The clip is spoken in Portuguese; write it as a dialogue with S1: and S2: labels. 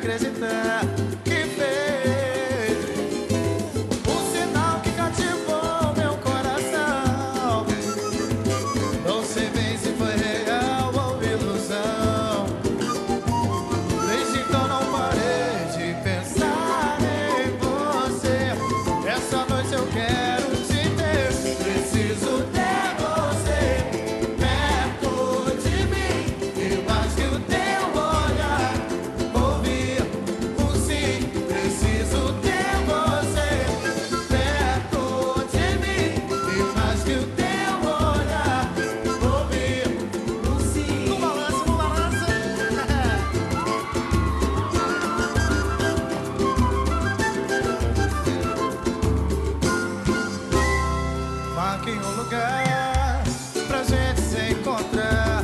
S1: acreditar. marque um lugar pra gente se encontrar.